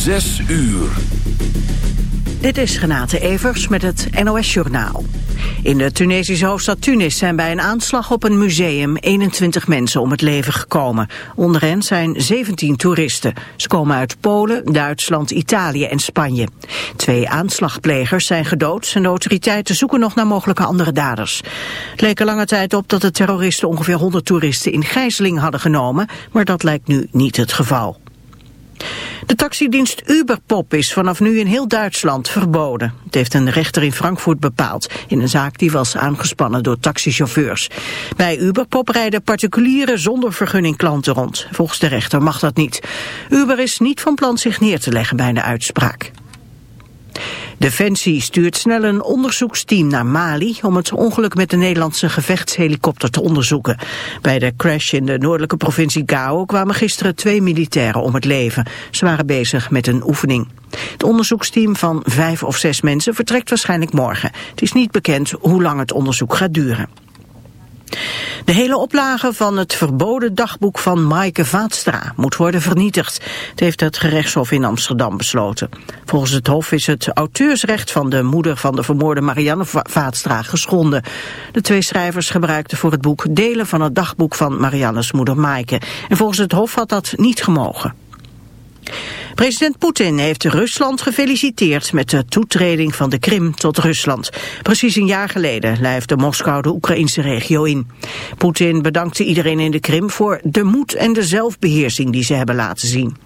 Zes uur. Dit is Renate Evers met het NOS Journaal. In de Tunesische hoofdstad Tunis zijn bij een aanslag op een museum 21 mensen om het leven gekomen. Onder hen zijn 17 toeristen. Ze komen uit Polen, Duitsland, Italië en Spanje. Twee aanslagplegers zijn gedood en de autoriteiten zoeken nog naar mogelijke andere daders. Het leek er lange tijd op dat de terroristen ongeveer 100 toeristen in gijzeling hadden genomen, maar dat lijkt nu niet het geval. De taxidienst Uberpop is vanaf nu in heel Duitsland verboden. Het heeft een rechter in Frankfurt bepaald, in een zaak die was aangespannen door taxichauffeurs. Bij Uberpop rijden particulieren zonder vergunning klanten rond. Volgens de rechter mag dat niet. Uber is niet van plan zich neer te leggen bij de uitspraak. Defensie stuurt snel een onderzoeksteam naar Mali om het ongeluk met de Nederlandse gevechtshelikopter te onderzoeken. Bij de crash in de noordelijke provincie Gao kwamen gisteren twee militairen om het leven. Ze waren bezig met een oefening. Het onderzoeksteam van vijf of zes mensen vertrekt waarschijnlijk morgen. Het is niet bekend hoe lang het onderzoek gaat duren. De hele oplage van het verboden dagboek van Maaike Vaatstra moet worden vernietigd. Het heeft het gerechtshof in Amsterdam besloten. Volgens het hof is het auteursrecht van de moeder van de vermoorde Marianne Vaatstra geschonden. De twee schrijvers gebruikten voor het boek delen van het dagboek van Mariannes moeder Maaike. En volgens het hof had dat niet gemogen. President Poetin heeft Rusland gefeliciteerd met de toetreding van de Krim tot Rusland. Precies een jaar geleden lijfde Moskou de Oekraïnse regio in. Poetin bedankte iedereen in de Krim voor de moed en de zelfbeheersing die ze hebben laten zien.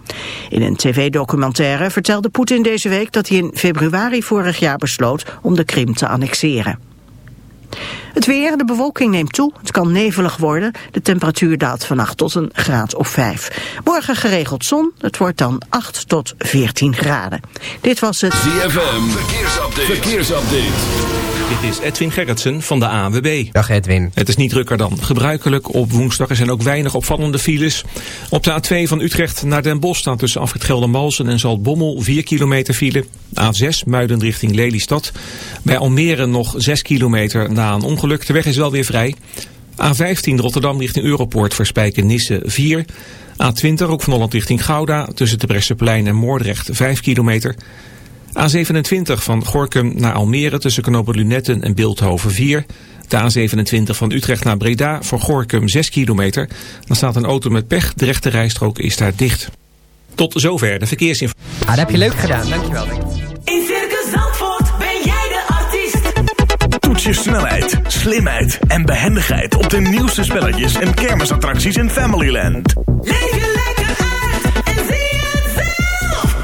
In een tv-documentaire vertelde Poetin deze week dat hij in februari vorig jaar besloot om de Krim te annexeren. Het weer, de bewolking neemt toe. Het kan nevelig worden. De temperatuur daalt vannacht tot een graad of 5. Morgen geregeld zon. Het wordt dan 8 tot 14 graden. Dit was het ZFM. Verkeersupdate. Verkeersupdate. Dit is Edwin Gerritsen van de ANWB. Dag Edwin. Het is niet drukker dan gebruikelijk. Op woensdag er zijn ook weinig opvallende files. Op de A2 van Utrecht naar Den Bosch staan tussen Afrit Geldermalsen en Zaltbommel 4 kilometer file. A6 Muiden richting Lelystad. Bij Almere nog 6 kilometer na een ongeluk. De weg is wel weer vrij. A15 Rotterdam richting Europoort verspijken Nisse 4. A20 ook van Holland richting Gouda tussen de Bresseplein en Moordrecht 5 kilometer. A27 van Gorkum naar Almere tussen knopen Lunetten en Beeldhoven 4. De A27 van Utrecht naar Breda voor Gorkum 6 kilometer. Dan staat een auto met pech, de rechte rijstrook is daar dicht. Tot zover de verkeersinformatie. Ah, dat heb je leuk gedaan, dankjewel. In Circus Zandvoort ben jij de artiest. Toets je snelheid, slimheid en behendigheid op de nieuwste spelletjes en kermisattracties in Familyland. Leef je lekker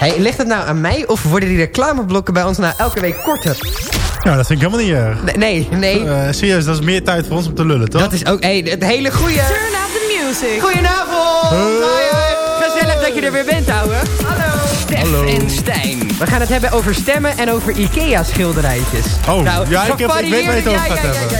Hey, ligt het nou aan mij of worden die reclameblokken bij ons nou elke week korter? Ja, dat vind ik helemaal niet erg. Nee, nee. Eh, serieus, dat is meer tijd voor ons om te lullen, toch? Dat is ook hey, het hele goede. Turn up the music. Goedenavond. Hoi, hoi. Gezellig dat je er weer bent, ouwe. Hallo. Stef Hallo. en Stijn. We gaan het hebben over stemmen en over Ikea schilderijtjes. Oh, ja, ik heb- ik weet waar je het over ja, gaat ja, ja, hebben.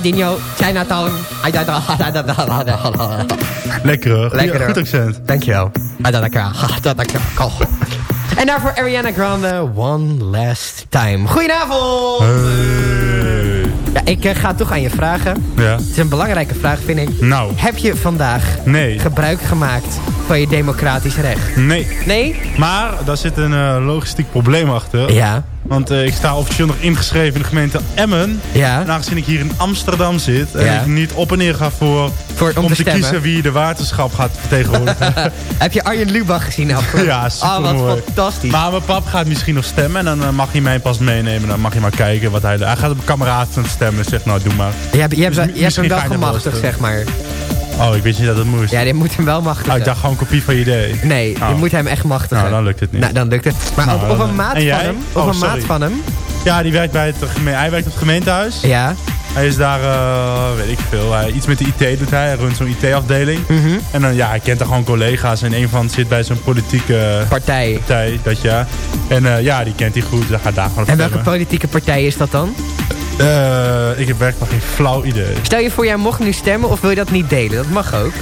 Alex Cardino, Chinatown. Lekker hoor. Lekker, Goed, accent. Dankjewel. En daarvoor Ariana Grande, One Last Time. Goedenavond! Hey. Ja, ik eh, ga toch aan je vragen. Ja. Het is een belangrijke vraag, vind ik. Nou, Heb je vandaag nee. gebruik gemaakt van je democratisch recht? Nee. Nee? Maar daar zit een eh, logistiek probleem achter. Ja. Want eh, ik sta officieel nog ingeschreven in de gemeente Emmen. Ja. En aangezien ik hier in Amsterdam zit... en Ja. ik niet op en neer ga voor... Voor, om, om te stemmen. kiezen wie de waterschap gaat vertegenwoordigen. Heb je Arjen Lubach gezien afgelopen? ja, Oh, wat supermooi. fantastisch. Maar mijn pap gaat misschien nog stemmen. En dan eh, mag hij mij pas meenemen. Dan mag je maar kijken wat hij... Hij gaat op kameraad stemmen. Zegt nou, doe maar. je hebt, je hebt, Dus je hebt hem misschien wel gemachtigd, zeg maar. Oh, ik wist niet dat het moest. Ja, die moet hem wel machtigen. Oh, ik dacht gewoon een kopie van je idee. Nee, je Oh. moet hem echt machtigen. Nou, dan lukt het niet. Nou, dan lukt het. Maar Nou, op, op dan- een maat van hem... Op Oh, een sorry. maat van hem... Ja, die werkt bij het geme- hij werkt op het gemeentehuis. Ja. Hij is daar, eh, weet ik veel, hij, iets met de IT doet hij. Hij runt zo'n IT-afdeling. Mhm. En dan, ja, hij kent er gewoon collega's. En een van zit bij zo'n politieke Partij. partij, dat ja. En eh, ja, die kent hij goed. Hij gaat daar gewoon En welke politieke partij is dat dan? Eh, ik heb werkelijk geen flauw idee. Stel je voor, jij mocht nu stemmen of wil je dat niet delen? Dat mag ook.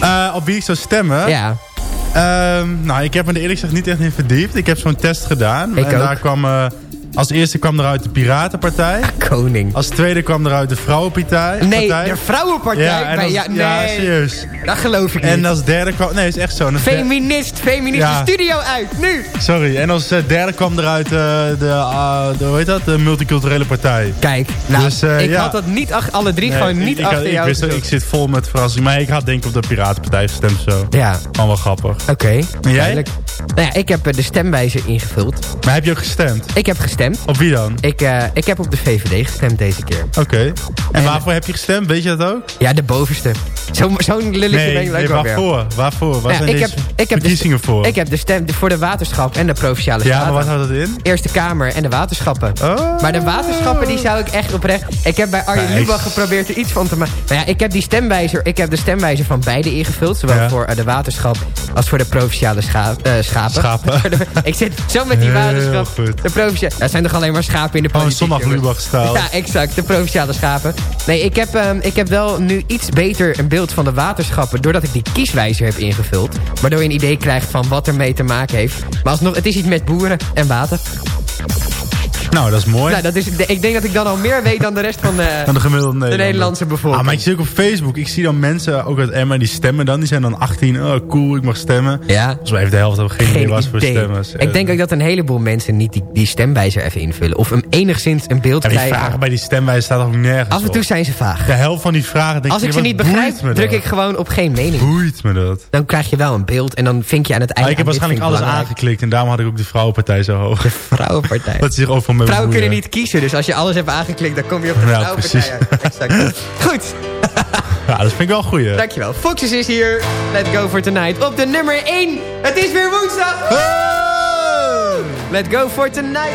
Eh, op wie ik zou stemmen? Ja. Ehm, nou, ik heb me er eerlijk gezegd niet echt in verdiept. Ik heb zo'n test gedaan. Ik en ook. daar kwam... eh, als eerste kwam eruit de Piratenpartij. Koning. Als tweede kwam eruit de Vrouwenpartij. Nee, partij. de vrouwenpartij. Ja, en als, ja, ja, nee. serieus. Dat geloof ik niet. En als derde kwam... Nee, is echt zo. Feminist, feminist, Ja. de studio uit, nu! Sorry. En als eh, derde kwam eruit eh, de, ah, de, hoe heet dat? De multiculturele partij. Kijk, nou, Dus, eh, ik ja. had dat niet ach- alle drie Nee, gewoon ik- niet ik, achter ik, jou wist, dat- gezocht. ik zit vol met verrassing. Maar ik had denk ik op de Piratenpartij gestemd zo. Ja, Gewoon wel grappig. oké. En jij? duidelijk. Nou ja, ik heb eh, de stemwijzer ingevuld. Maar heb je ook gestemd? Ik heb gestemd. Op wie dan? Ik, eh, ik heb op de VVD gestemd deze keer. Oké. En, En- waarvoor heb je gestemd? Weet je dat ook? Ja, de bovenste. Zo'n zo ben Nee, ik nee weer. waarvoor? Waarvoor? Waar Ja, zijn ik deze heb- ik heb de verkiezingen voor? Ik heb de stem voor de waterschap en de provinciale ja, maar wat houdt dat in? Eerste Kamer en de waterschappen. Oh. Maar de waterschappen die zou ik echt oprecht... Ik heb bij Arjen Nee. Lubach geprobeerd er iets van te maken. Maar ja, ik heb die stemwijzer, ik heb de stemwijzer van beide ingevuld. Zowel Ja. voor eh, de waterschap als voor de provinciale scha eh, schapen. Schapen. ik zit zo met die waterschap. De provinciale... zijn toch alleen maar schapen in de Gewoon politiek. zondag. Lubach-stijl. Ja, exact. De provinciale schapen. Nee, ik heb, ehm, ik heb wel nu iets beter een beeld van de waterschappen... doordat ik die kieswijzer heb ingevuld. Waardoor je een idee krijgt van wat ermee te maken heeft. Maar alsnog, het is iets met boeren en water. Nou, dat is mooi. Nou, dat is, ik denk dat ik dan al meer weet dan de rest van de, Dan de gemiddelde Nederlander. de Nederlandse bevolking. Ah, maar ik zie ook op Facebook, ik zie dan mensen, ook uit Emma, die stemmen dan. Die zijn dan 18, oh cool, ik mag stemmen. ja. Volgens mij heeft de helft ook geen, idee was voor stemmen. Dus, Ik denk ook dat een heleboel mensen niet die, die stemwijzer even invullen. Of hem enigszins een beeld ja, die krijgen. vragen bij die stemwijze staat ook nergens Af en toe op. zijn ze vaag. De helft van die vragen denk Als ik ze niet begrijp, druk dat? ik gewoon op geen mening. Boeit me dat. Dan krijg je wel een beeld en dan vink je aan het Maar einde... ik heb waarschijnlijk vind alles belangrijk. aangeklikt en daarom had ik ook de vrouwenpartij zo hoog. Vrouwenpartij. Dat ze zich overal Vrouwen kunnen niet kiezen, dus als je alles hebt aangeklikt... dan kom je op de Ja, vrouwenpartij. precies. uit. Goed, Ja, dat vind ik wel een goeie. dankjewel. Foxes is hier. Let's go for tonight. Op de nummer 1. Het is weer woensdag. Let's go for tonight.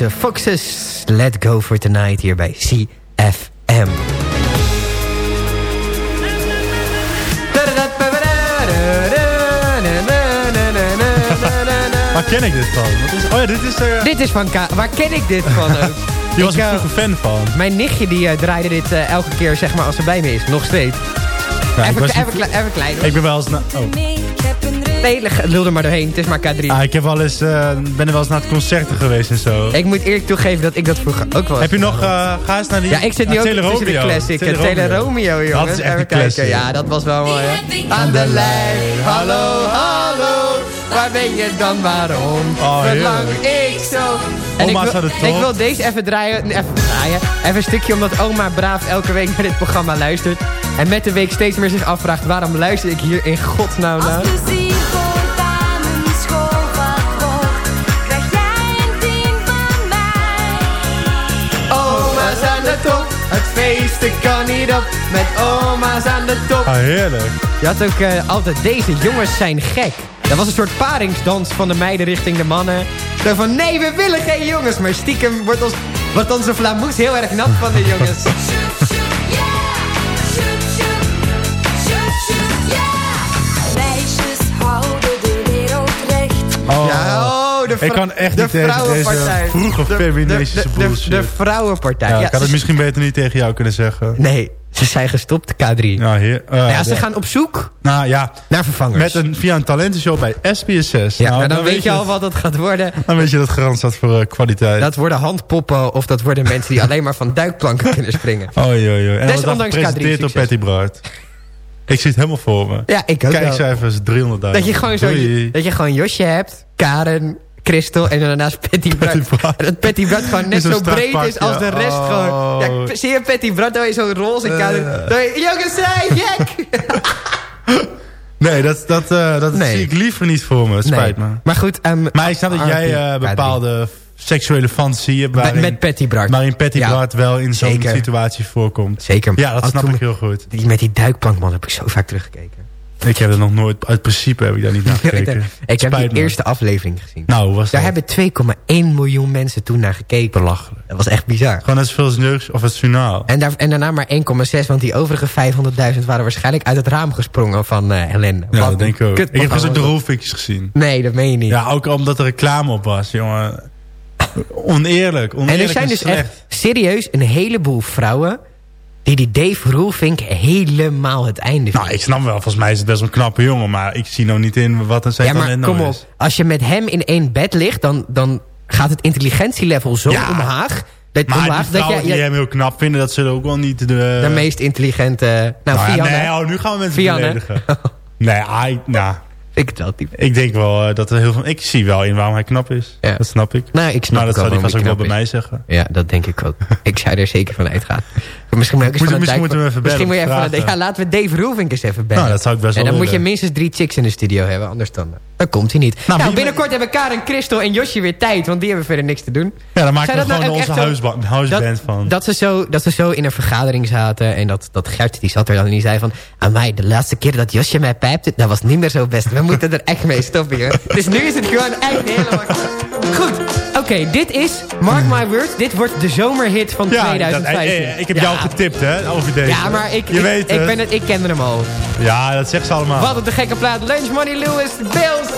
Deze Foxes. Let's go for tonight hier bij CFM. Waar ken ik dit van? Wat is, oh ja, dit is er... Dit is van K. Waar ken ik dit van ook? Hier was ik, vroeger fan van. Mijn nichtje die eh, draaide dit eh, elke keer zeg maar als ze bij me is. Nog steeds. Ja, ik, even, was even, kle- even klein hoor. ik ben wel eens... oh. Leg- lul er maar doorheen. Het is maar K3. Ah, ik heb wel eens, eh, ben er wel eens naar het concerten geweest en zo. Ik moet eerlijk toegeven dat ik dat vroeger ook wel Heb je nog, eh, ga eens naar die... Ja, ik zit nu ook Tele tussen de Romeo. classic. Tele Tele, Tele Romeo, jongens. Dat is echt Even een kijken. classic. Ja, dat was wel mooi, hè. Aan de lijn, hallo, hallo. Waar ben je dan, waarom? Oh, Verlang ik zo. En ik wil, ik wil deze even draaien, even draaien. Even een stukje, omdat oma braaf elke week naar dit programma luistert. En met de week steeds meer zich afvraagt... waarom luister ik hier in godsnaam naar? Als het feesten kan niet op. Met oma's aan de top. Ah, heerlijk. Je had ook eh, altijd deze jongens zijn gek. Dat was een soort paringsdans van de meiden richting de mannen. Zo van, nee, we willen geen jongens. Maar stiekem wordt, ons, wordt onze flamoes heel erg nat van de jongens. Ik kan echt niet tegen deze vroege De- feministische de, de, de, vrouwenpartij. Ja, Ja, ik had het misschien beter niet tegen jou kunnen zeggen. Nee, ze zijn gestopt, K3. Ja, heer, eh, Nou ja, ze ja. gaan op zoek Nou ja, naar vervangers. met een, via een talentenshow bij SBS6. ja, nou, maar dan, weet je al wat het gaat worden. Dan weet je dat garant staat voor eh, kwaliteit. Dat worden handpoppen of dat worden mensen die alleen maar van duikplanken kunnen springen. Oei, oei, oei. En dat Desondanks K3 gepresenteerd door succes. Patty Bart. Ik zie het helemaal voor me. Ja, ik ook. Kijkcijfers 300.000. Dat je gewoon zo, dat je gewoon Josje hebt, Karen, Christel en dan daarnaast Patty. En dat Patty Bart gewoon net zo breed is als de rest Oh. gewoon. Ja, zie je Patty Bart, dan je zo'n roze kader. Eh. Dan je, jongens, zij, gek! Nee, dat, dat, eh, dat Nee. zie ik liever niet voor me. Spijt me. Maar goed, ehm, Maar ik snap dat jij eh, bepaalde seksuele fantasieën hebt... Met, Waarin, met Patty Bart. waarin Patty Ja, Bart wel in zo'n situatie voorkomt. Zeker. Ja, dat snap ik heel goed. Die, met die duikplankman heb ik zo vaak teruggekeken. Ik heb er nog nooit... Uit principe heb ik daar niet naar gekeken. ik heb Spijt die me. eerste aflevering gezien. Nou, hoe was Daar dat? hebben 2,1 miljoen mensen toen naar gekeken. Belachelijk. Dat was echt bizar. Gewoon net zoveel als Neus of het journaal. En, daar, en daarna maar 1,6, want die overige 500.000 waren waarschijnlijk uit het raam gesprongen van eh Helene. Ja, Wat dat denk ik ook. Ik heb dus ook de rolfikjes gezien. Nee, dat meen je niet. Ja, ook omdat er reclame op was, jongen. Oneerlijk, oneerlijk en er zijn dus echt serieus een heleboel vrouwen... die die Dave Roelvink helemaal het einde vinden. Nou, ik snap wel, volgens mij is het best een knappe jongen... maar ik zie nou niet in wat een zijn ja, maar kom nou op. is. Als je met hem in één bed ligt... dan, dan gaat het intelligentielevel zo Ja. omlaag... Dat, Maar omlaag, die dat vrouwen je, die hem heel knap vinden... dat zullen ook wel niet de... de meest intelligente... Nou, Nou ja, nee, oh, nu gaan we mensen Fianne. beledigen. Nee, nou, Ik dat type. ik denk wel eh, dat er heel veel... Ik zie wel in waarom hij knap is. Ja. Dat snap ik. Nou, ik snap Maar dat zal hij vast ook wel bij mij zeggen. Ja, dat denk ik ook. ik zou er zeker van uitgaan. Misschien moet, misschien moeten we even Misschien moet je bellen, even vragen. Ja, laten we Dave Roelvink eens even bellen. Nou, dat zou ik best En wel dan moet je minstens drie chicks in de studio hebben, anders dan, dan komt hij niet. Nou, wie- binnenkort hebben Karen, Christel en Josje weer tijd, want die hebben verder niks te doen. Ja, dan maken we nou gewoon ook onze huisband van. Dat ze, zo, dat ze zo in een vergadering zaten en dat, dat Gert die zat er dan en die zei van... Aan mij, de laatste keer dat Josje mij pijpte, dat was niet meer zo best. We moeten er echt mee stoppen, joh. Dus nu is het gewoon echt helemaal... Goed, oké, dit is, mark my words, dit wordt de zomerhit van ja, 2015. dat- eh, eh, ik heb Ja. jou getipt, hè, over deze. Ja, maar ik, Je ik, weet ik, ben het, ik kende hem al. Ja, dat zegt ze allemaal. Wat de gekke plaat. Lunch Money Lewis, Bills.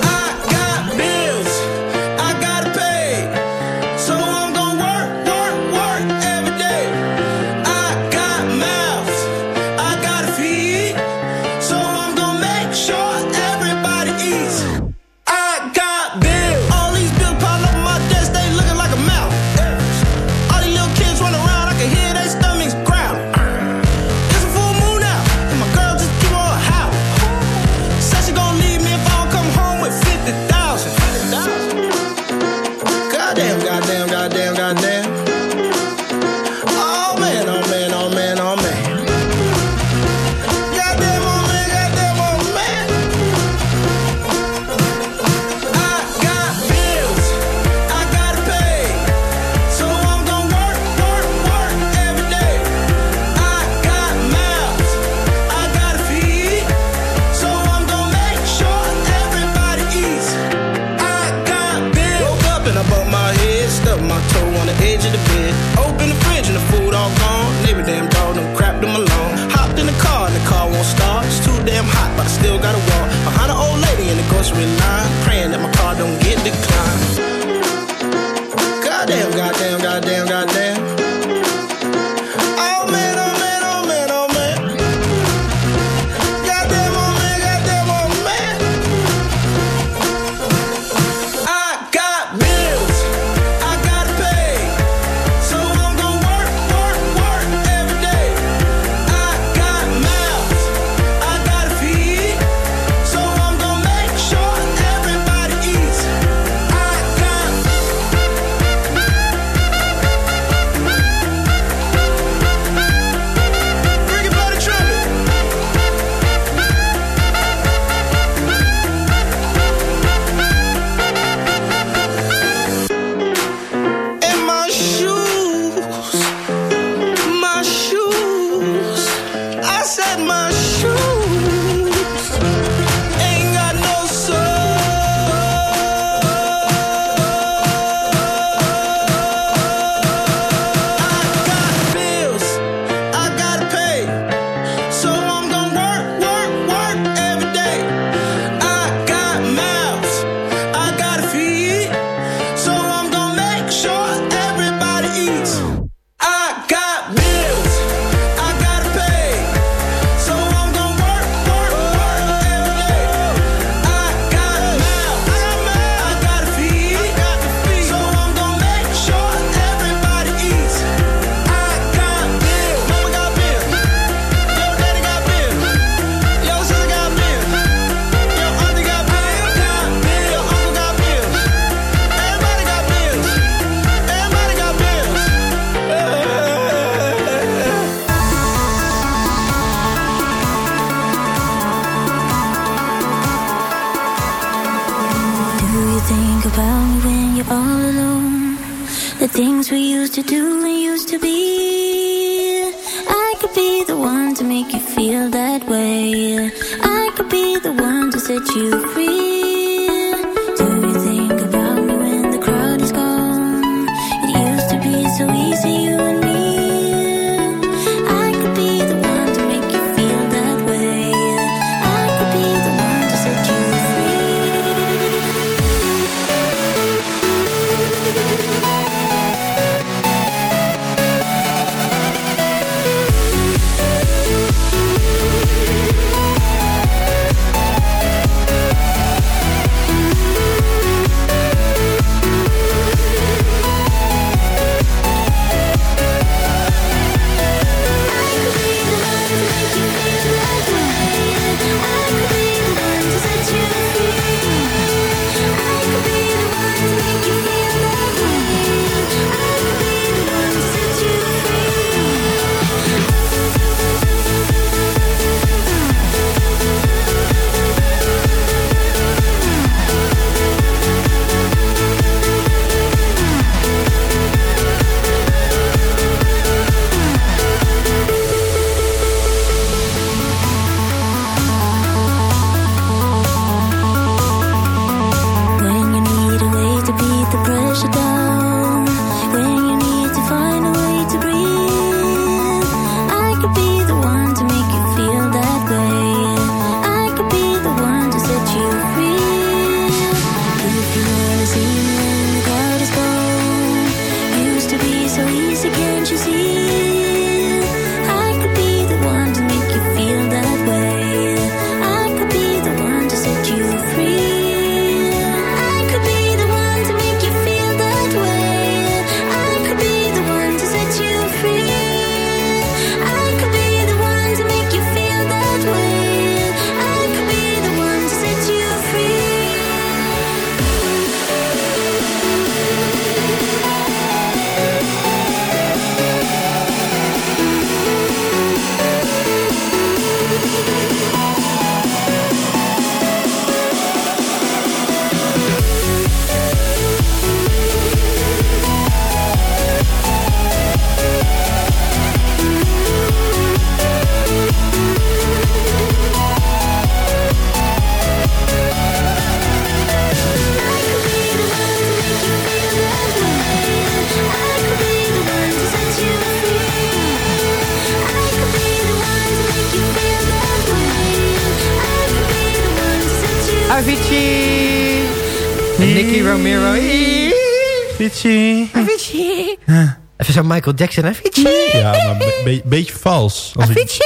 Michael Jackson. Avicii! Ja, maar een be- be- beetje vals. Als ik- Avicii!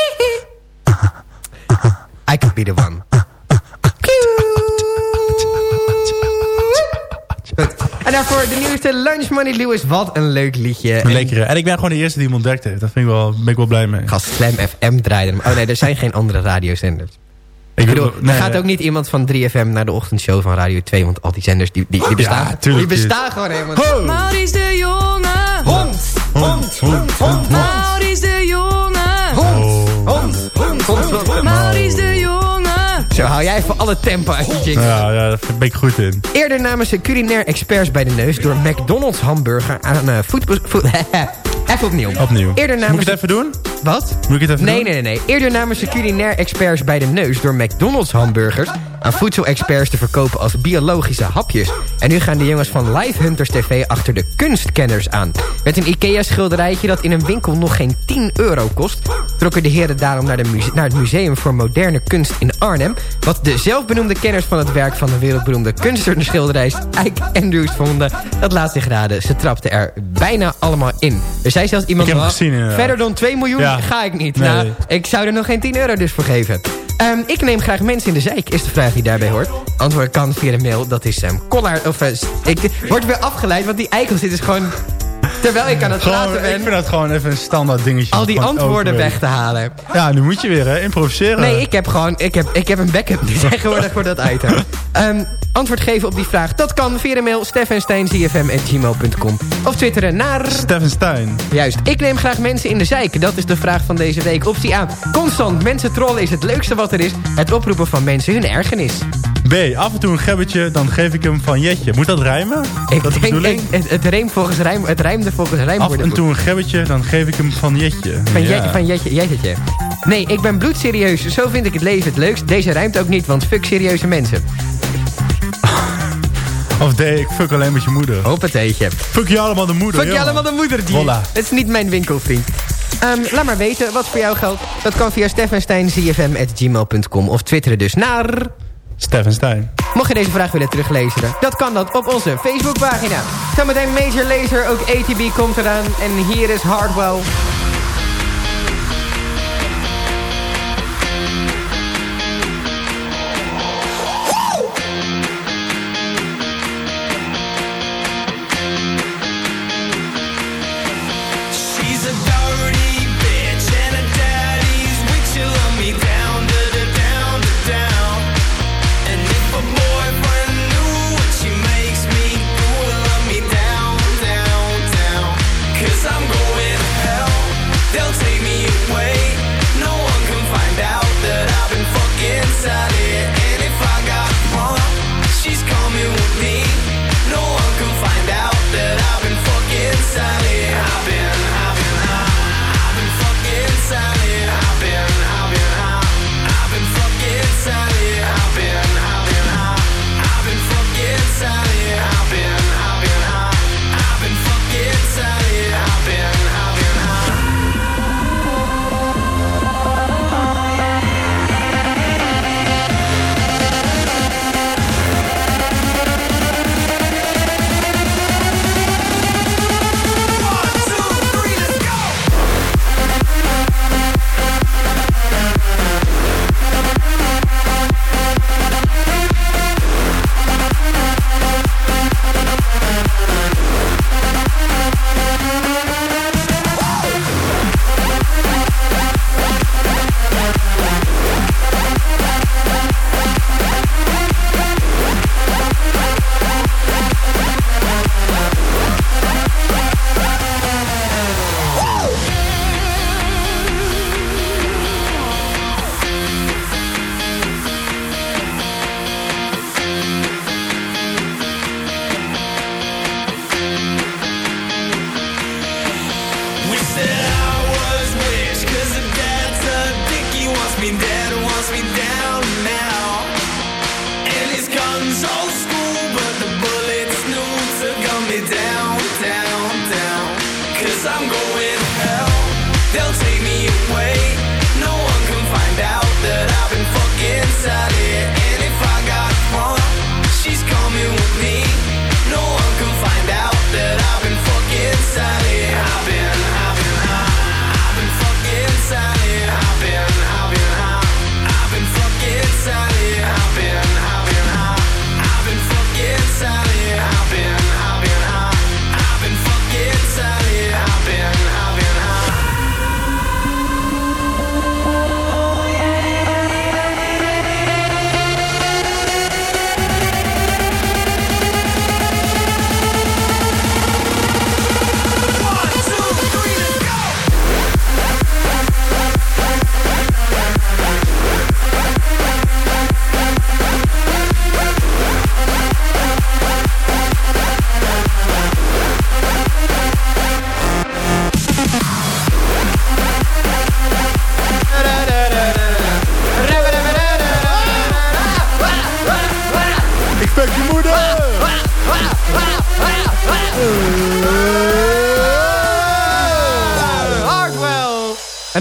I could be the one. En daarvoor de nieuwste Lunch Money Lewis. Wat een leuk liedje. Een lekkere. En ik ben gewoon de eerste die hem ontdekt heeft. Dat vind ik wel, ben ik wel blij mee. Gast Slam FM draaide hem. Oh nee, er zijn geen andere radiozenders. Ik Ik bedoel, er nee, gaat ook niet iemand van 3FM naar de ochtendshow van Radio 2. Want al die zenders, die, die, die bestaan, Ja, tuurlijk, die bestaan gewoon helemaal niet. Maurice de Jonge. Hond! Hond, hond, hond. Maurice de Jonge. Hond! Hond! Hond! Hond! Maurice de Jonge. Zo hou jij voor alle tempo uit je jingle. Ja, ja, daar ben ik goed in. Eerder namen ze culinair experts bij de neus... door McDonald's hamburger aan uh, voetbal... voet- even opnieuw. Opnieuw. Eerder namen Moet ik het even doen? Wat? Moet ik het even Nee, doen? nee, nee, nee. Eerder namen ze culinair experts bij de neus... door McDonald's hamburgers aan voedselexperts te verkopen als biologische hapjes. En nu gaan de jongens van Live Hunters TV achter de kunstkenners aan. Met een IKEA-schilderijtje dat in een winkel nog geen 10 euro kost... trokken de heren daarom naar, de naar het Museum voor Moderne Kunst in Arnhem... wat de zelfbenoemde kenners van het werk van de wereldberoemde kunstenaarschilderij Ike Andrews vonden. Dat laat zich raden. Ze trapten er bijna allemaal in. Er zei zelfs iemand... Verder dan 2 miljoen Ja. ga ik niet. Nee. Nou, ik zou er nog geen 10 euro dus voor geven. Ehm, ik neem graag mensen in de zeik, is de vraag die daarbij hoort. Antwoord kan via de mail, dat is um, Collard, of... eh, ik word weer afgeleid, want die eikel zit is gewoon... Terwijl ik aan het Gewoon, praten ik ben, vind dat gewoon even een standaard dingetje. al die antwoorden weg te halen. Ja, nu moet je weer, hè? Improviseren. Nee, ik heb gewoon, ik heb, ik heb een backup nu tegenwoordig voor dat item. Ehm, antwoord geven op die vraag, dat kan via de mail steffensteinzfm.gmail.com of twitteren naar... Steffen Stein. Juist, ik neem graag mensen in de zeik. Dat is de vraag van deze week. Optie A. Constant mensen trollen is het leukste wat er is. Het oproepen van mensen hun ergernis. B. Af en toe een gebbetje, dan geef ik hem van Jetje. Moet dat rijmen? Ik dat de denk, ik- het, het, volgens rijm, het rijmde volgens Af rijmwoorden. en toe een gebbetje, dan geef ik hem van Jetje. Van, Ja. jetje, van jetje, jetje. Nee, ik ben bloedserieus. Zo vind ik het leven het leukst. Deze rijmt ook niet, want fuck serieuze mensen. Of D. Ik fuck alleen met je moeder. Hoppateetje. Fuck je allemaal de moeder. Fuck je allemaal de moeder, die. Voilà. Het is niet mijn winkelvriend. Ehm, laat maar weten wat voor jou geldt. Dat kan via steffensteinzfm.gmail.com of twitteren dus naar... Stefan Stein. Mocht je deze vraag willen teruglezen, dat kan dan op onze Facebookpagina. Zometeen Major Laser, ook ATB komt eraan. En hier is Hardwell.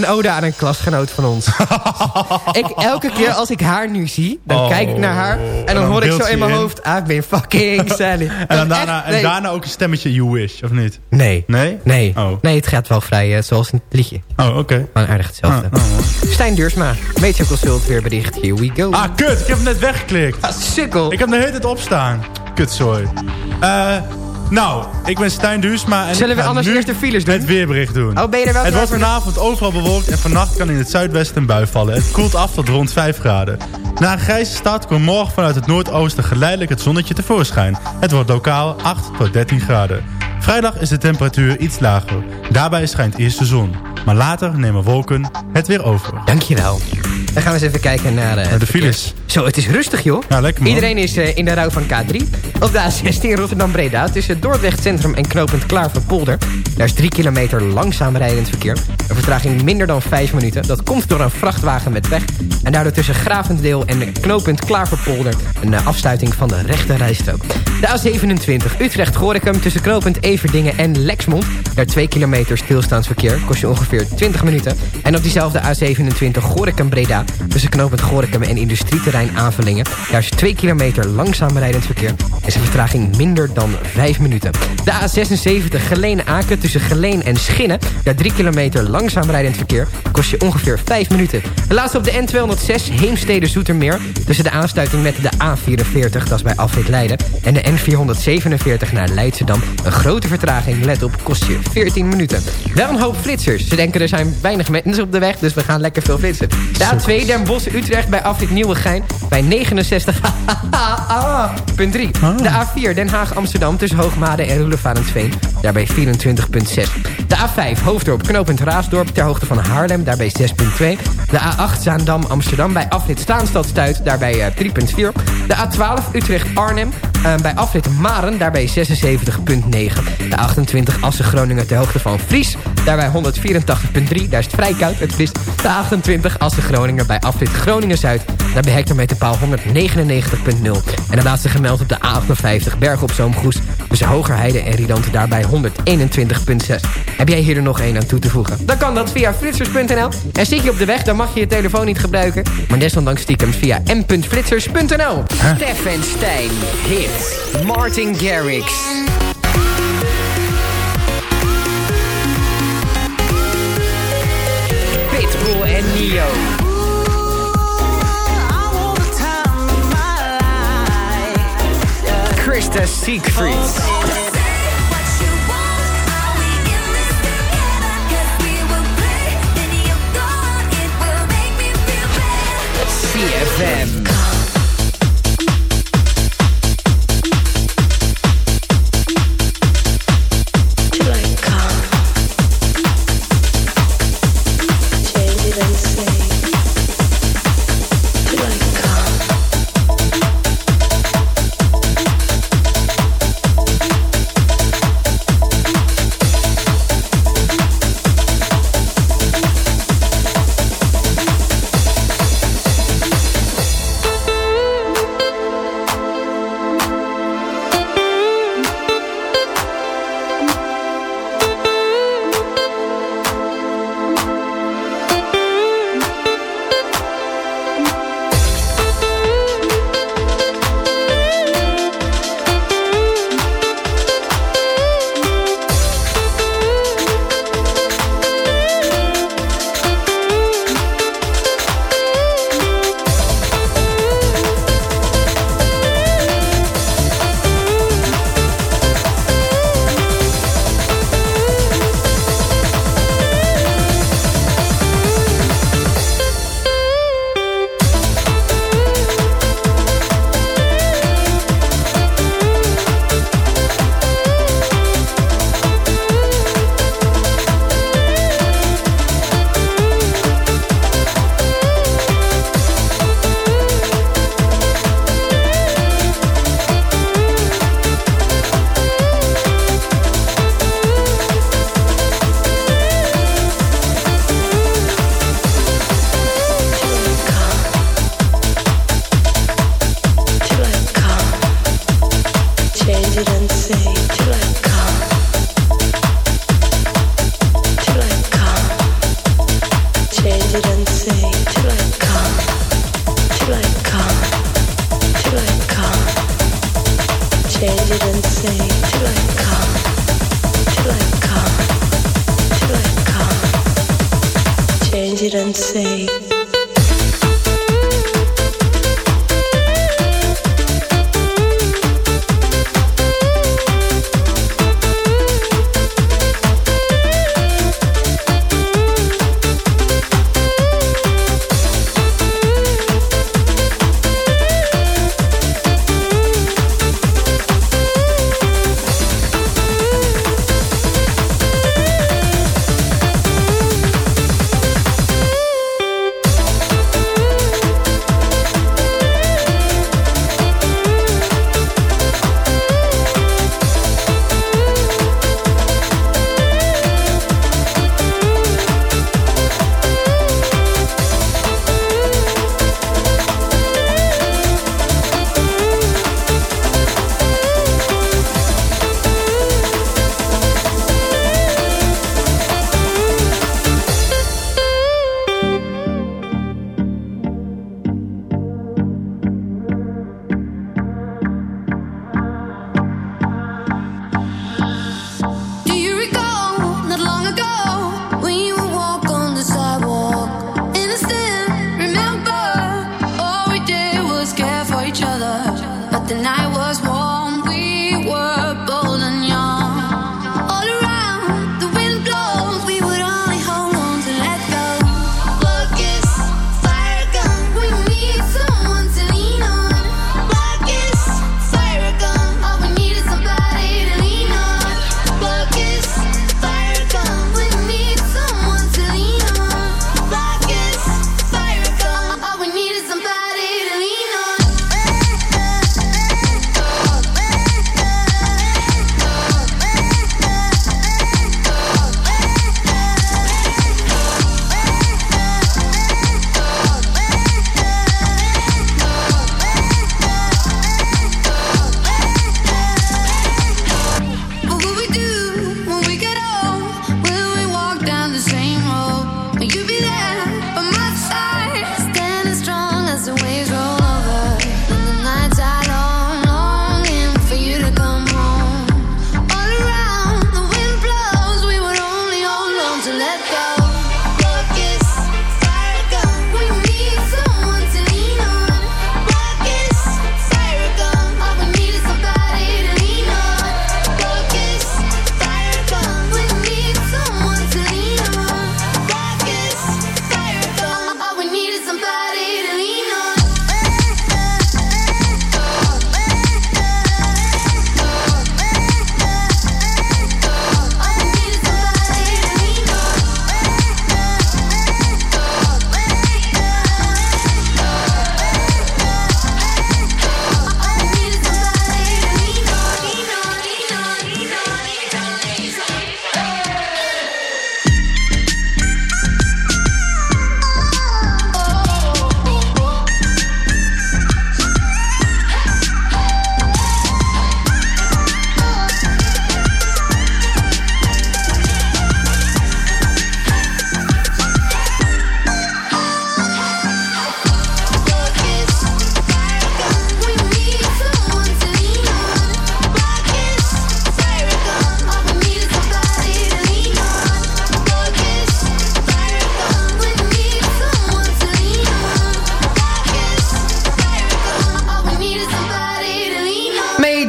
Een ode aan een klasgenoot van ons. ik, elke keer als ik haar nu zie, dan Oh. kijk ik naar haar... en dan hoor ik zo in mijn in. hoofd... Ah, ik ben fucking Sally. En, dan daarna, echt- en daarna ook een stemmetje You Wish, of niet? Nee. Nee? Nee. Oh. Nee, het gaat wel vrij eh, zoals een liedje. Oh, oké. Maar aardig hetzelfde. Ah, oh. Stijn Duursma, Media Consult, weer bericht. Here we go. Ah, kut. Ik heb hem net weggeklikt. Ah, sukkel. Ik heb hem de hele tijd opstaan. Kutzooi. Eh... Nou, ik ben Stijn Duursma en Zullen ik we anders nu eerst de files doen? het weerbericht doen. Oh, ben je er wel Het wordt vanavond overal bewolkt en vannacht kan in het zuidwesten een bui vallen. Het koelt af tot rond 5 graden. Na een grijze start komt morgen vanuit het noordoosten geleidelijk het zonnetje tevoorschijn. Het wordt lokaal 8 tot 13 graden. Vrijdag is de temperatuur iets lager. Daarbij schijnt eerst de zon. Maar later nemen wolken het weer over. Dankjewel. Dan gaan we eens even kijken naar... eh, Naar de files. Zo, het is rustig joh. Ja, lekker man. Iedereen is eh, in de rouw van K3. Op de A16 Rotterdam-Breda tussen Dordrecht Centrum en knooppunt Klaverpolder. Daar is 3 kilometer langzaam rijdend verkeer. Een vertraging minder dan 5 minuten. Dat komt door een vrachtwagen met weg. En daardoor tussen Gravendeel en knooppunt Klaverpolder... een eh, afsluiting van de rechte rijstrook. De A27 Utrecht-Gorinchem tussen knooppunt Everdingen en Lexmond. Daar 2 kilometer stilstaansverkeer. Kost je ongeveer 20 minuten. En op diezelfde A27 Gorinchem-Breda... tussen knooppunt Gorinchem en industrieterrein Avelingen. Is 2 kilometer langzaam rijdend verkeer. En zijn vertraging minder dan 5 minuten. De A76 Geleen-Aken tussen Geleen en Schinnen. Daar 3 kilometer langzaam rijdend verkeer. Kost je ongeveer 5 minuten. De laatste op de N206 Heemstede-Zoetermeer. Tussen de aansluiting met de A44, dat is bij Afrit Leiden. En de N447 naar Leidschendam. Een grote vertraging, let op, kost je 14 minuten. Wel een hoop flitsers. Ze denken er zijn weinig mensen op de weg, dus we gaan lekker veel flitsen. De A2 Den Bosch-Utrecht bij Afrit Nieuwegein. Bij 69 punt 3. De A4 Den Haag-Amsterdam tussen Hoogmade en Roelevarensveen. Daarbij 24,6. De A5 Hoofddorp knooppunt Raasdorp ter hoogte van Haarlem. Daarbij 6,2. De A8 Zaandam-Amsterdam bij afrit Staanstad-Stuit. Daarbij eh, 3,4. De A12 Utrecht-Arnhem eh, bij afrit Maren. Daarbij 76,9. De 28 Assen-Groningen ter hoogte van Vries. Daarbij 184,3. Daar is het vrij koud. Het vriest. De 28 Assen-Groningen bij afrit Groningen-Zuid. Daarbij hectometerpaal 199,0. En de laatste gemeld op de A58 Berg op Zoomgoes. Tussen Hogerheide en Riedant daarbij 121,6. Heb jij hier er nog één aan toe te voegen? Dan kan dat via flitsers.nl. En zit je op de weg, dan mag je je telefoon niet gebruiken. Maar desondanks stiekem via m.flitsers.nl. Stefan Stijn, hit. Martin Garrix. Pitbull en Neo. Krista Siegfried. CFM.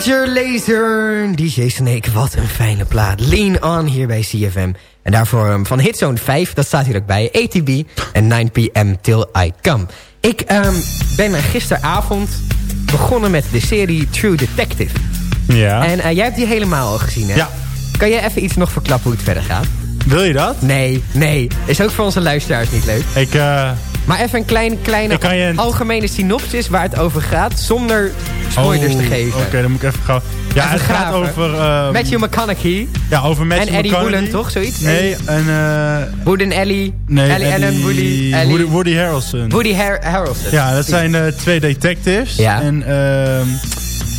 Major Lazer, DJ Snake, wat een fijne plaat. Lean On hier bij CFM. En daarvoor um, van Hitzone 5, dat staat hier ook bij, ATB en 9pm Till I Come. Ik um, ben gisteravond begonnen met de serie True Detective. Ja. En uh, jij hebt die helemaal al gezien, hè? Ja. Kan jij even iets nog verklappen hoe het verder gaat? Wil je dat? Nee, nee. Is ook voor onze luisteraars niet leuk. Ik, uh, Maar even een klein, kleine Ik kan je een- algemene synopsis waar het over gaat... zonder spoilers te geven. Oh, Oké, dan moet ik even gauw... Ja, Even het gaat over... ehm, Matthew McConaughey Ja, over Matthew en Eddie. Woolen, toch? Zoiets? Nee, en... eh Wood en Ellie. nee, Ellie Allen, Woody, Ellie. Woody, Woody Harrelson. Woody Har Harrelson. Ja, dat zijn eh, twee detectives. Ja. En ehm,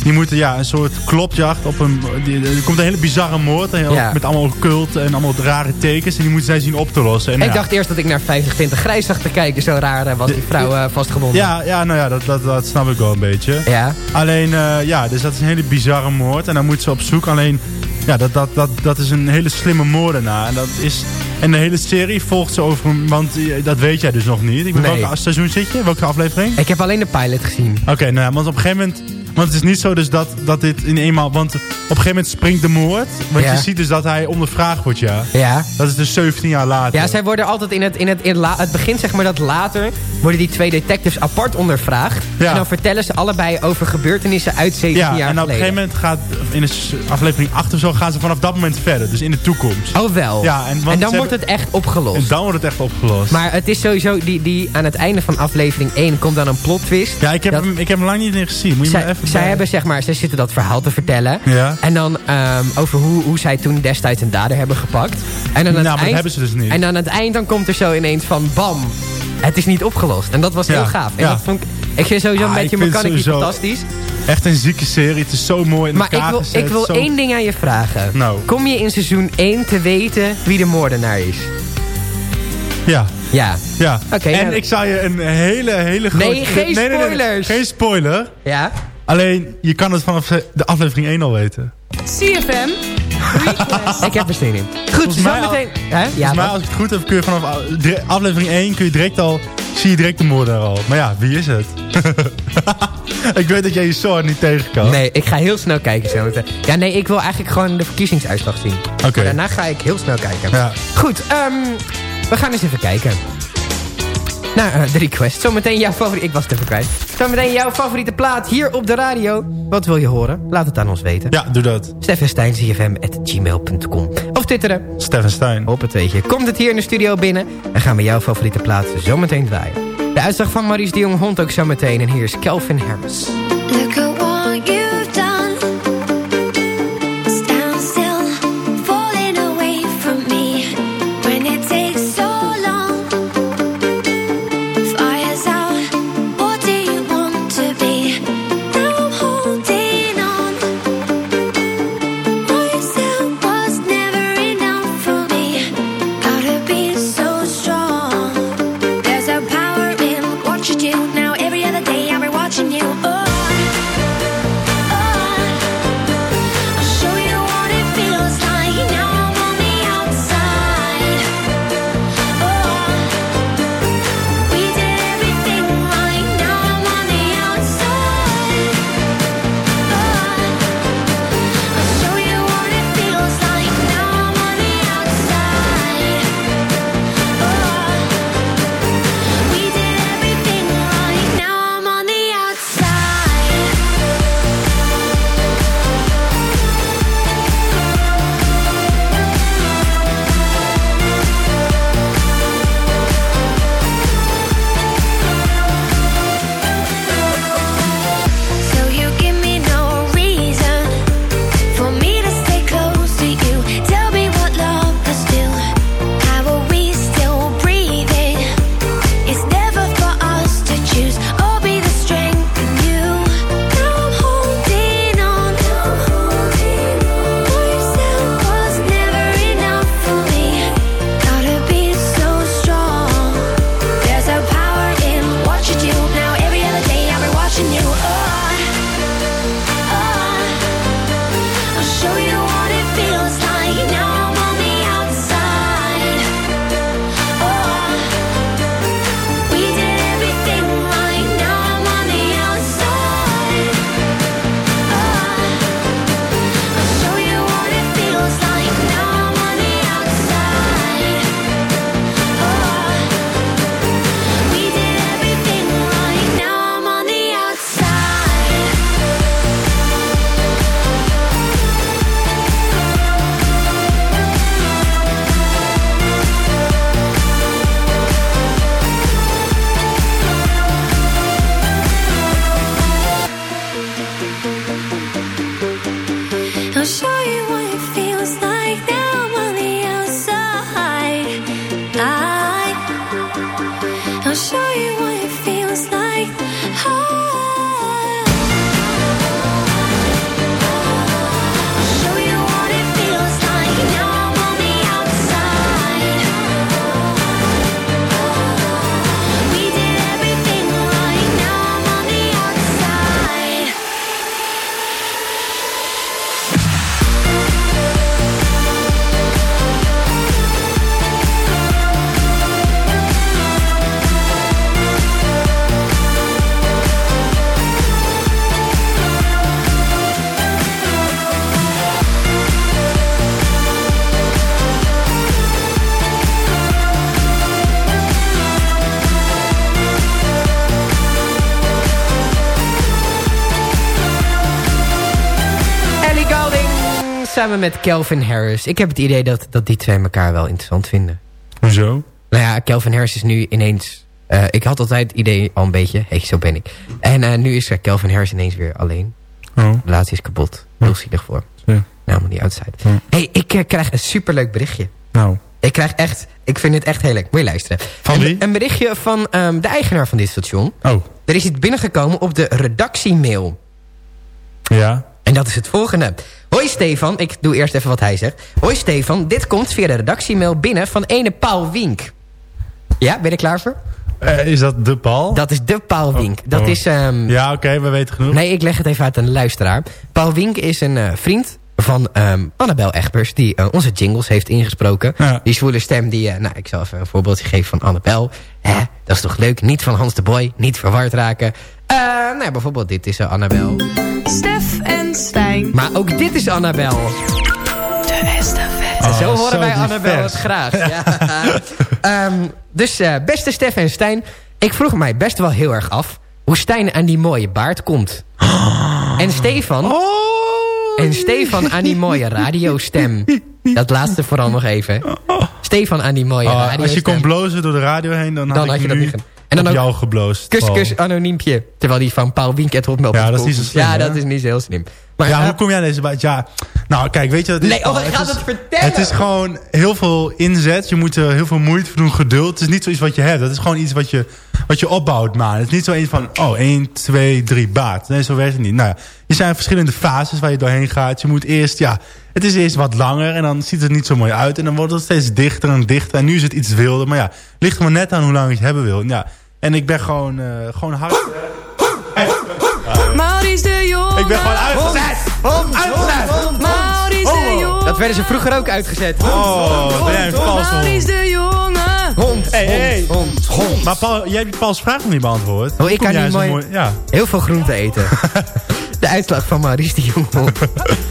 die moeten ja, een soort klopjacht op een... Die, er komt een hele bizarre moord. Heel, Ja. Met allemaal occult en allemaal rare tekens. En die moeten zij zien op te lossen. En, Ik ja, dacht eerst dat ik naar 50 Tinten Grijs zag te kijken. Zo raar eh, was die vrouw eh, vastgebonden. Ja, ja, nou ja, dat, dat, dat snap ik wel een beetje. Ja. Alleen, eh, ja, dus dat is een hele bizarre moord. En dan moet ze op zoek. Alleen, ja, dat, dat, dat, dat is een hele slimme moordenaar. En, dat is, en de hele serie volgt ze over... Want eh, dat weet jij dus nog niet. Ik ben Nee. welke seizoen zit je? Welke aflevering? Ik heb alleen de pilot gezien. Oké, nou ja, want op een gegeven moment... Want het is niet zo dus dat, dat dit in eenmaal... Want op een gegeven moment springt de moord. Ja. je ziet is dat hij ondervraagd wordt, ja. Ja. Dat is dus 17 jaar later. Ja, zij worden altijd in het, in het, in la- het begin, zeg maar dat later, worden die twee detectives apart ondervraagd. Ja. En dan vertellen ze allebei over gebeurtenissen uit 17 ja, jaar en op een gegeven moment gaat... In de aflevering 8 of zo gaan ze vanaf dat moment verder. Dus in de toekomst. Oh wel. Ja, en, want en dan wordt het echt opgelost. En dan wordt het echt opgelost. Maar het is sowieso, die, die, aan het einde van aflevering 1 komt dan een plot twist. ja, ik heb, dat- hem, ik heb hem lang niet meer gezien. Moet je zij, maar even... zij bij- hebben zeg maar, zij zitten dat verhaal te vertellen. Ja. En dan ehm, over hoe, hoe zij toen destijds een dader hebben gepakt. En dan aan Nou, dat hebben ze dus niet. En aan het eind dan komt er zo ineens van bam. Het is niet opgelost. En dat was Ja, heel gaaf. En ja. dat vond ik, ik vind sowieso Ah, McConaughey sowieso- fantastisch. Echt een zieke serie. Het is zo mooi in Maar ik elkaar wil, gezet. ik wil zo... één ding aan je vragen. Nou. Kom je in seizoen 1 te weten wie de moordenaar is? Ja, Ja. ja. Oké, en nou- ik zou je een hele, hele grote... Nee, geen spoilers. geen spoiler. Ja? Alleen, je kan het vanaf de aflevering 1 al weten. CFM. Ik heb er zin in. Goed, zo meteen... Hè? Ja, Volgens mij, wat? als ik het goed heb, kun je vanaf aflevering 1 kun je direct al, zie je direct de moordenaar al. Maar ja, wie is het? ik weet dat jij je zo niet tegen kan. Nee, ik ga heel snel kijken zo meteen. Ja, nee, ik wil eigenlijk gewoon de verkiezingsuitslag zien. Oké. Daarna ga ik heel snel kijken. Ja. Goed, ehm, we gaan eens even kijken. Naar eh, de request. Zometeen jouw favoriete... Ik was het even kwijt. Zometeen jouw favoriete plaat hier op de radio. Wat wil je horen? Laat het aan ons weten. Ja, doe dat. steffensteincfm.gmail.com Of twitteren. Het weetje. Komt het hier in de studio binnen en gaan we jouw favoriete plaat zometeen draaien. De uitslag van Maurice de Jong Hond ook zometeen. En hier is Kelvin Harris. Samen met Calvin Harris. Ik heb het idee dat, dat die twee elkaar wel interessant vinden. Hoezo? Nou ja, Calvin Harris is nu ineens... eh, ik had altijd het idee al een beetje, hey, zo ben ik. En eh, nu is Calvin Harris ineens weer alleen. Oh. De relatie is kapot. Heel zielig voor. Ja. Nou, maar die outside. Ja. hey, ik eh, krijg een superleuk berichtje. Nou. Ik krijg echt, ik vind het echt heel leuk. Moet je luisteren. Van een, wie? Een berichtje van ehm, de eigenaar van dit station. Oh. Er is iets binnengekomen op de redactiemail. Ja. En dat is het volgende. Hoi Stefan, ik doe eerst even wat hij zegt. Hoi Stefan, dit komt via de redactiemail binnen van ene Paul Wink. Ja, ben je er klaar voor? Eh, is dat de Paul? Dat is de Paul Wink. Dat oh. is... ehm, Ja, oké, we weten genoeg. Nee, ik leg het even uit aan de luisteraar. Paul Wink is een eh, vriend van ehm Annabel Egbers... die eh, onze jingles heeft ingesproken. Ja. Die zwoele stem die... eh, nou, ik zal even een voorbeeldje geven van Annabel. Hè, dat is toch leuk? Niet van Hans de Boy, niet verward raken. Eh, nou, ja, bijvoorbeeld dit is Annabel. Stef en Stijn. Maar ook dit is Annabel. Oh, zo horen zo wij Annabel het graag. Ja. Ehm, dus eh, beste Stef en Stijn... ik vroeg mij best wel heel erg af... hoe Stijn aan die mooie baard komt. En Stefan... Oh. En Stefan mooie radiostem. Dat laatste vooral nog even. Stefan die mooie Oh, radiostem. als je kon blozen door de radio heen, dan, Dan had, je dat niet. En dan op ook jou gebloosd. Kus, kus, anoniempje. Terwijl die van Paul Wink het hotmail. Ja, dat is niet zo slim, Ja, dat is niet zo heel slim. Maar, Ja, hoe kom jij aan deze baard? Ja, nou kijk, weet je wat het is? Nee, oh, Paul? ik ga is, het vertellen. Het is gewoon heel veel inzet. Je moet er heel veel moeite voor doen, geduld. Het is niet zoiets wat je hebt. Het is gewoon iets wat je, wat je opbouwt, man. Het is niet zo een van, oh, 1, 2, 3 baard. Nee, zo werkt het niet. Nou ja, er zijn verschillende fases waar je doorheen gaat. Je moet eerst, ja, het is eerst wat langer en dan ziet het niet zo mooi uit. En dan wordt het steeds dichter en dichter. En nu is het iets wilder. Maar ja, ligt er maar net aan hoe lang je het hebben wil. Ja, en ik ben gewoon, eh, gewoon hard... Maurice uitgezet! Uitgezet! Maurice de Jong. Dat werden ze vroeger ook uitgezet. Oh, ben jij een valse Maurice de Jonge. Hond, Hey, hey. hond, hond. Maar Paul, jij hebt Pauls vraag nog niet beantwoord. Oh, ik kan niet mooi- Ja. Heel veel groente eten. De uitslag van Maurice de Jong.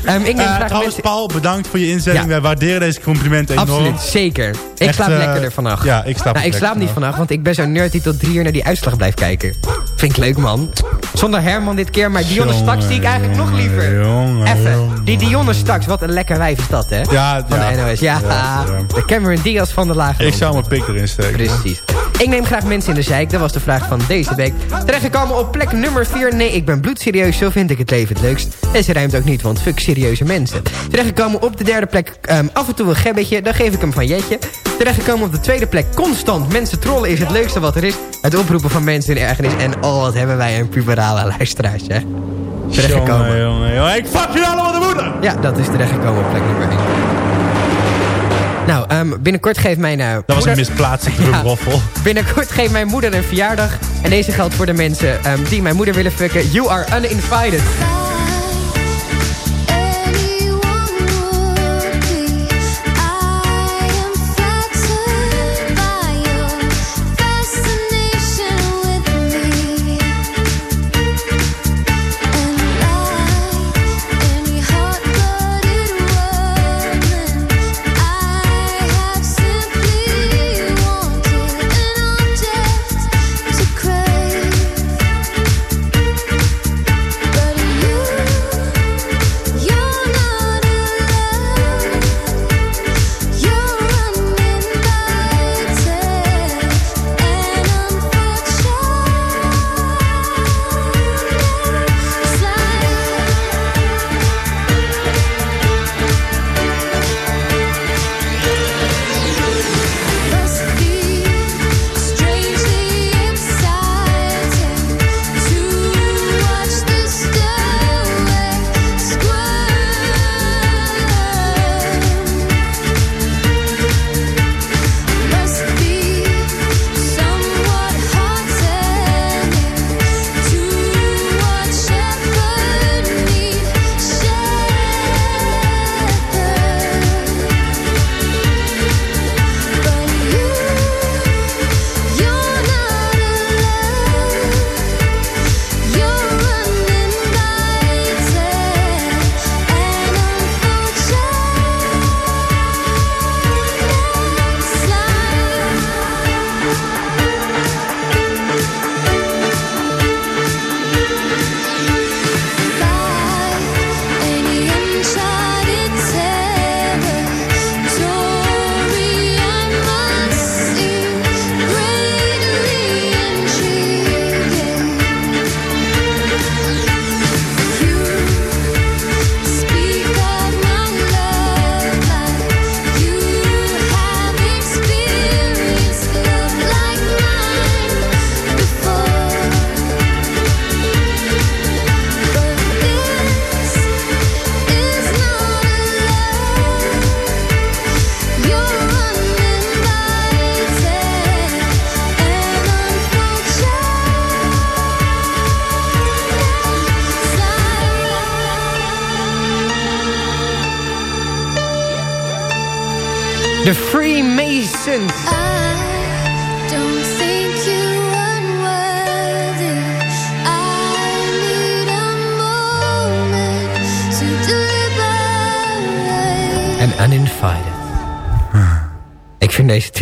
Ehm, ik neem Eh, graag trouwens, mensen... Paul, bedankt voor je. Ja. Wij waarderen deze complimenten enorm. Absoluut, zeker. Ik Echt, slaap eh, lekkerder vannacht. ja, ik slaap nou, ik lekker slaap niet vannacht. want ik ben zo'n nerd die tot drie uur naar die uitslag blijft kijken. Vind ik leuk, man. Zonder Herman dit keer, maar Dionne Staks zie ik eigenlijk nog liever. jongen, Even, jongen. die Dionne Staks, wat een lekker wijf is dat, hè? Ja, Van ja. de NOS. Ja, de Cameron Diaz van de lage Ik zou mijn pik erin steken. Precies. Ik neem graag mensen in de zeik. Dat was de vraag van deze week. Terechtgekomen op plek nummer 4. Nee, ik ben bloedserieus. Zo vind ik het leven het leukst. En ze ruimt ook niet, want fuck serieuze mensen. Terechtgekomen op de derde plek. ehm, af en toe een gebbetje. Dan geef ik hem van Jetje. Terechtgekomen op de tweede plek. Constant. Mensen trollen is het leukste wat er is. Het oproepen van mensen in ergernis. En oh, wat hebben wij een puberale luisteraars, hè. Terechtgekomen. Jongen, jongen, jongen. Ik fuck jullie allemaal de moeder! Ja, dat is terechtgekomen op plek nummer 1. Nou, ehm, binnenkort geeft mijn... eh, Dat was een misplaatste Ja. terugroffel. Binnenkort geeft mijn moeder een verjaardag. En deze geldt voor de mensen ehm, die mijn moeder willen fucken. You are uninvited.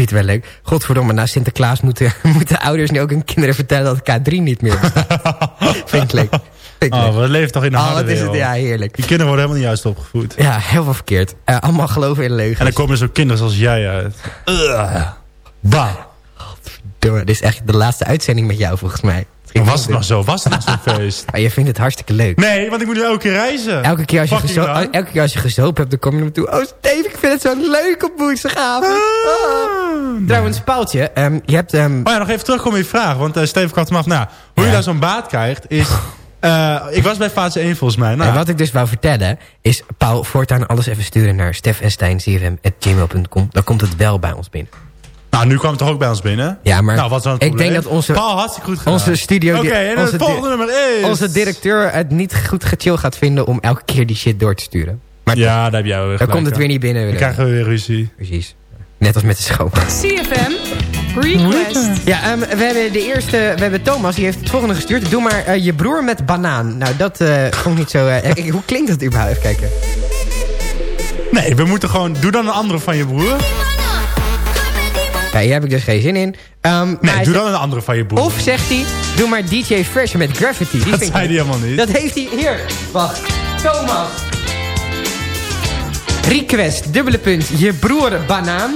Tweet wel leuk. Godverdomme, na Sinterklaas moeten, moeten ouders nu ook hun kinderen vertellen dat K3 niet meer bestaat. vind ik leuk. Vind ik leuk. Oh, we leven toch in een Oh, harde wat is het? Ja, heerlijk. Die kinderen worden helemaal niet juist opgevoed. Ja, heel veel verkeerd. Eh, allemaal geloven in leugens. En dan komen er zo kinderen zoals jij uit. Bah. Doe, Dit is echt de laatste uitzending met jou volgens mij. Was het nog zo? Was het nog zo'n feest? Maar je vindt het hartstikke leuk. Nee, want ik moet nu elke keer reizen. Elke keer, als je gezo- lang. elke keer als je gezopen hebt, dan kom je naar me toe. Oh, Steve, ik vind het zo leuk op woensdagavond. Oh. Trouwens, Paaltje, ehm, je hebt... ehm, Oh ja, nog even terugkomen op je vraag. Want uh, Steve kwam hem af. Nou, hoe je daar zo'n baat krijgt is... eh, ik was bij fase 1 volgens mij. Nou, En wat ik dus wou vertellen, is Paul voortaan alles even sturen naar stefensteinzfm.gmail.com. Dan komt het wel bij ons binnen. Nou, nu kwam het toch ook bij ons binnen? Ja, maar nou, wat is dan het ik probleem? denk dat onze, Paul, hartstikke goed gedaan. onze studio... Oké, en onze het volgende nummer is... Onze directeur het niet goed gechill gaat vinden om elke keer die shit door te sturen. Maar Ja, daar heb jij wel weer dan komt het weer niet binnen. Dan krijgen we weer ruzie. Precies. Net als met de schoon. CFM Request. Ja, ehm, we hebben de eerste... We hebben Thomas, die heeft het volgende gestuurd. Doe maar eh, je broer met banaan. Nou, dat eh vond ik niet zo... eh, ik- hoe klinkt dat überhaupt? Even kijken. Nee, we moeten gewoon... Doe dan een andere van je broer. Ja, hier heb ik dus geen zin in. Ehm, Nee, doe zegt- dan een andere van je broer. Of zegt hij, doe maar DJ Fresh met Gravity. Die dat vind ik- zei hij helemaal niet. Dat heeft hij... Hier, wacht. Thomas. Request, dubbele punt, je broer banaan.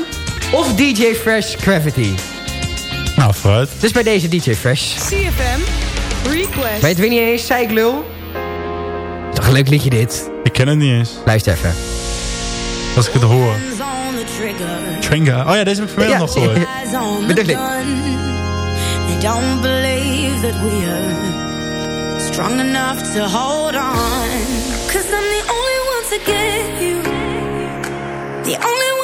Of DJ Fresh Gravity. Nou, vooruit. Dus bij deze DJ Fresh. CFM Request. Weet wie niet eens, zeiklul? Toch een leuk liedje dit. Ik ken het niet eens. Luister even. Als ik het hoor. On the trigger. Oh ja, deze heb ik vanmiddag nog gehoord. Eyes on the Bedoel ik. They don't believe that we're strong enough to hold on. Cause I'm the only one to get you. The only one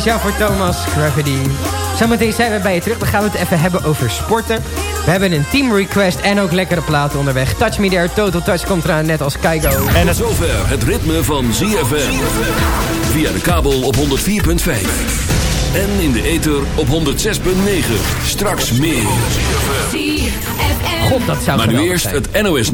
Speciaal voor Thomas, Gravity. Zometeen zijn we bij je terug. Dan gaan we het even hebben over sporten. We hebben een team request en ook lekkere platen onderweg. Touch Me There, Total Touch komt eraan net als Kaigo. En zover het ritme van ZFM. Via de kabel op 104.5. En in de ether op 106.9. Straks meer. God, dat zou Maar nu eerst zijn. het NOS